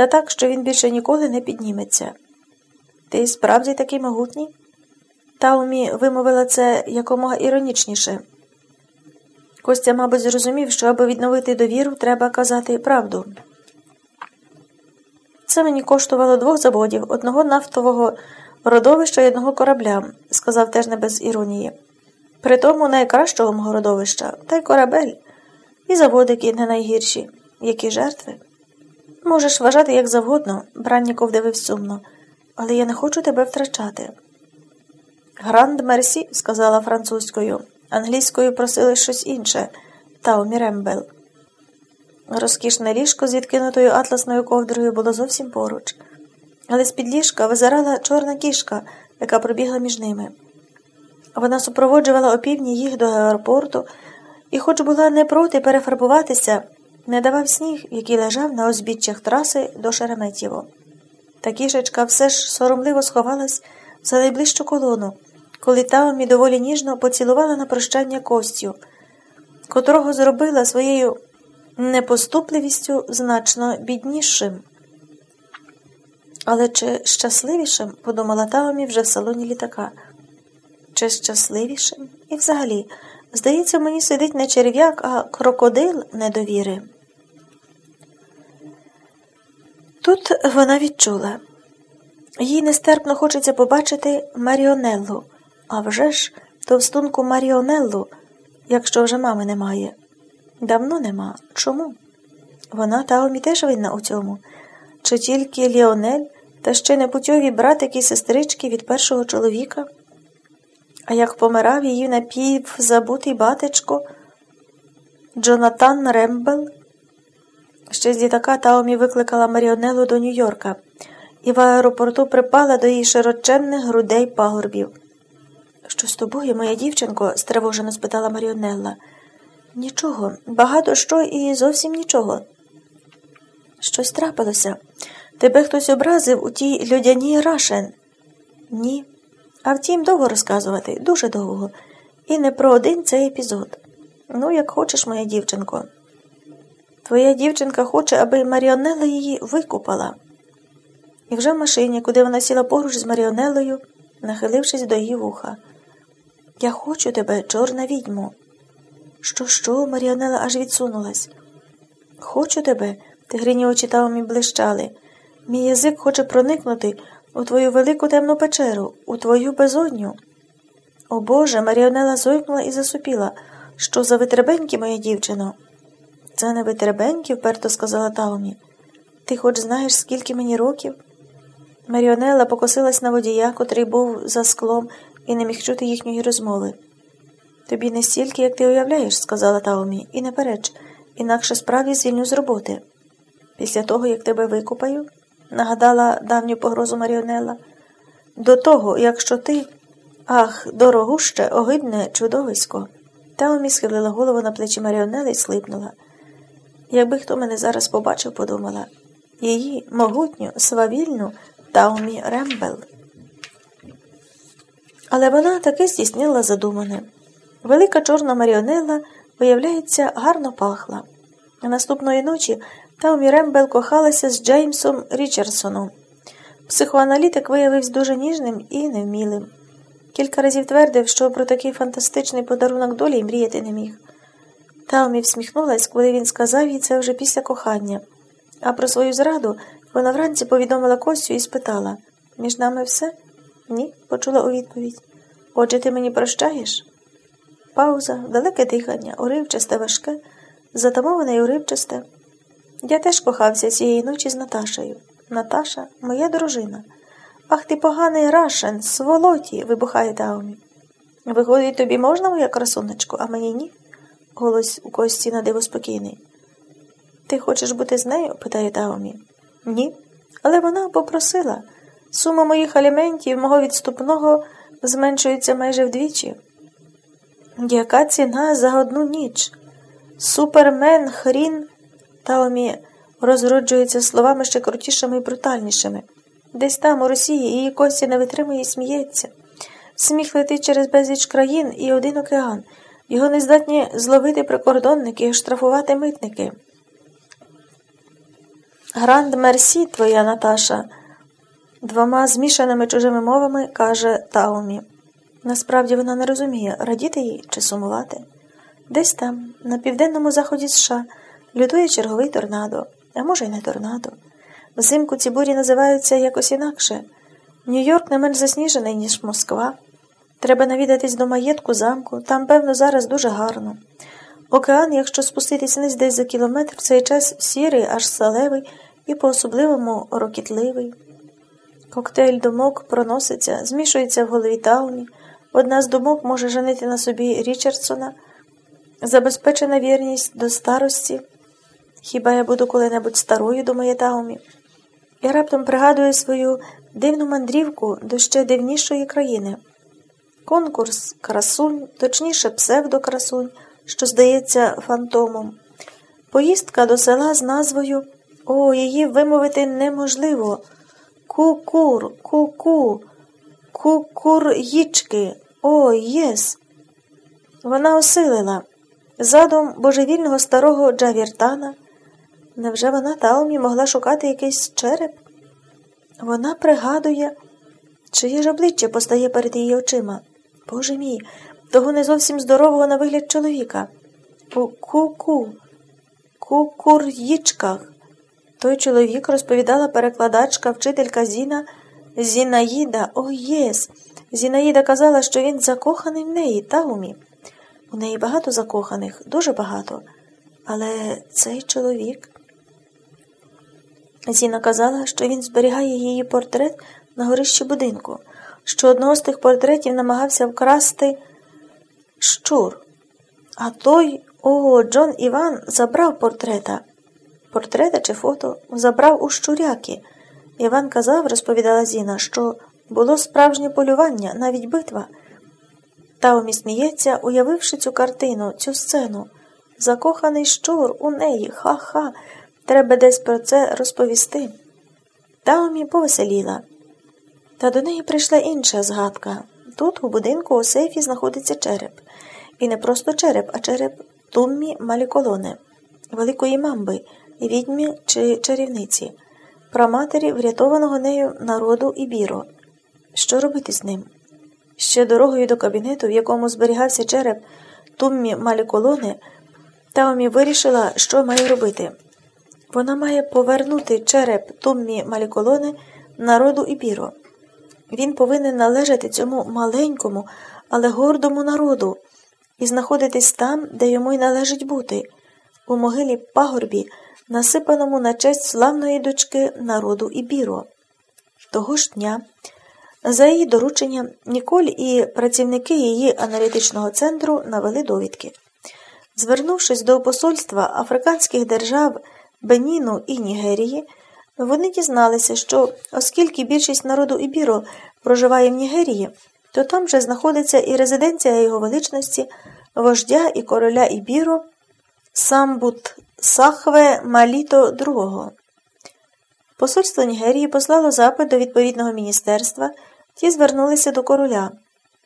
та так, що він більше ніколи не підніметься. Ти справді такий могутній? Таумі вимовила це якомога іронічніше. Костя, мабуть, зрозумів, що аби відновити довіру, треба казати правду. Це мені коштувало двох заводів, одного нафтового родовища і одного корабля, сказав теж не без іронії. Притому найкращого мого родовища, та й корабель, і заводики не найгірші, які жертви. Можеш вважати як завгодно, Бранніков дивив сумно, але я не хочу тебе втрачати. Гранд Мерсі, сказала французькою, англійською просили щось інше, Таумі Рембел. Розкішне ліжко з відкинутою атласною ковдрою було зовсім поруч, але з під ліжка визирала чорна кішка, яка пробігла між ними. Вона супроводжувала опівдні їх до аеропорту і, хоч була не проти перефарбуватися, не давав сніг, який лежав на озбіччях траси до Шереметєво. Та кішечка все ж соромливо сховалась за найближчу колону, коли Таомі доволі ніжно поцілувала на прощання Костю, котрого зробила своєю непоступливістю значно біднішим. Але чи щасливішим, подумала Таомі вже в салоні літака. Чи щасливішим? І взагалі, здається, мені сидить не черв'як, а крокодил недовіри. Тут вона відчула. Їй нестерпно хочеться побачити Маріонеллу, а вже ж товстунку Маріонеллу, якщо вже мами немає. Давно нема. Чому? Вона Таомі теж винна у цьому. Чи тільки Ліонель та ще непутьові братики і сестрички від першого чоловіка? А як помирав її напівзабутий батечко Джонатан Рембел? Ще з літака Таомі викликала Маріонелу до Нью-Йорка і в аеропорту припала до її широченних грудей пагорбів. Що з тобою, моя дівчинко? стривожено спитала Маріонелла. Нічого, багато що і зовсім нічого. Щось трапилося. Тебе хтось образив у тій людяній рашен? Ні. А втім, довго розказувати, дуже довго. І не про один цей епізод. Ну, як хочеш, моя дівчинко. Твоя дівчинка хоче, аби Маріонелла її викупала. І вже в машині, куди вона сіла поруч з Маріонеллою, нахилившись до її вуха. Я хочу тебе, чорна відьмо. Що, що? Маріонела аж відсунулась. Хочу тебе, тигрині очі Таомі блищали. Мій язик хоче проникнути у твою велику темну печеру, у твою безодню. О Боже, Маріонела зойкнула і засупіла. Що за витребеньки, моя дівчино? Це не витребеньки, вперто сказала Таомі. Ти хоч знаєш, скільки мені років? Маріонела покосилась на водія, котрий був за склом і не міг чути їхньої розмови. Тобі не стільки, як ти уявляєш, сказала Таомі, і не переч, інакше справді звільню з роботи. Після того, як тебе викупаю, нагадала давню погрозу Маріонела, до того, якщо ти. Ах, дорогуще, огидне чудовисько. Таомі схилила голову на плечі Маріонели і слипнула. Якби хто мене зараз побачив, подумала її могутню, свавільну Таомі Рембел. Але вона таки здійснила задумане. Велика чорна маріонела, виявляється, гарно пахла. Наступної ночі Таумі Рембел кохалася з Джеймсом Річардсоном. Психоаналітик виявився дуже ніжним і невмілим. Кілька разів твердив, що про такий фантастичний подарунок долі мріяти не міг. Таумі всміхнулась, коли він сказав їй це вже після кохання. А про свою зраду вона вранці повідомила Костю і спитала між нами все? Ні, почула у відповідь. Отже, ти мені прощаєш? Пауза, далеке дихання, уривчасте, важке, затамоване і уривчасте. Я теж кохався цієї ночі з Наташею. Наташа, моя дружина. Ах ти поганий рашен, сволоті, вибухає Таумі. Виходить, тобі можна, моя красунечко, а мені ні? Голос у Кості на диво спокійний. Ти хочеш бути з нею? питає Таумі. Ні. Але вона попросила. Сума моїх аліментів, мого відступного, зменшується майже вдвічі. Яка ціна за одну ніч? Супермен, хрін. Таомі розроджується словами ще крутішими і брутальнішими. Десь там, у Росії, її Костя не витримує і сміється. Сміх летить через безліч країн і один океан. Його не здатні зловити прикордонники і штрафувати митники. Гранд Мерсі, твоя Наташа, двома змішаними чужими мовами каже Таумі. Насправді вона не розуміє, радіти їй чи сумувати. Десь там, на південному заході США, лютує черговий торнадо, а може й не торнадо. Взимку ці бурі називаються якось інакше. Нью-Йорк не менш засніжений, ніж Москва. Треба навідатись до маєтку замку, там, певно, зараз дуже гарно. Океан, якщо спуститись вниз десь за кілометр, в цей час сірий, аж салевий і по-особливому рокітливий. Коктейль думок проноситься, змішується в голові Тауні. Одна з думок може женити на собі Річардсона, забезпечена вірність до старості. Хіба я буду коли-небудь старою, думає Таумі? І раптом пригадує свою дивну мандрівку до ще дивнішої країни. Конкурс красунь, точніше, псевдокрасунь, що здається фантомом. Поїздка до села з назвою О, її вимовити неможливо. Ку-кур, ку-ку, ку-кур-їчки, о, єс. Вона осилила задум божевільного старого Джавіртана. Невже вона Таумі могла шукати якийсь череп? Вона пригадує, чиє ж обличчя постає перед її очима. Боже мій, того не зовсім здорового на вигляд чоловіка. У ку-ку, ку-кур'їчках. Той чоловік розповідала перекладачка, вчителька Зіна Зінаїда, о єс. Зінаїда казала, що він закоханий в неї, Таумі. У неї багато закоханих, дуже багато. Але цей чоловік. Зіна казала, що він зберігає її портрет на горищі будинку, що одного з тих портретів намагався вкрасти щур. А той, о, Джон Іван забрав портрета. Портрета чи фото забрав у щуряки. Іван казав, розповідала Зіна, що було справжнє полювання, навіть битва. Таумі сміється, уявивши цю картину, цю сцену. Закоханий щур у неї, ха-ха. Треба десь про це розповісти. Таумі повеселіла. Та до неї прийшла інша згадка. Тут, у будинку, у сейфі знаходиться череп. І не просто череп, а череп Туммі Маліколони, великої мамби, відьмі чи чарівниці, праматері врятованого нею народу і біро. Що робити з ним? Ще дорогою до кабінету, в якому зберігався череп Туммі Маліколони, Таумі вирішила, що має робити. Вона має повернути череп Туммі Маліколони народу і біро. Він повинен належати цьому маленькому, але гордому народу і знаходитись там, де йому й належить бути, у могилі пагорбі, насипаному на честь славної дочки народу і біро. Того ж дня, за її дорученням, Ніколь і працівники її аналітичного центру навели довідки. Звернувшись до посольства африканських держав Беніну і Нігерії, вони дізналися, що оскільки більшість народу Ібіро проживає в Нігерії, то там же знаходиться і резиденція його величності, вождя і короля Ібіро Самбут Сахве Маліто II. Посольство Нігерії послало запит до відповідного міністерства, ті звернулися до короля.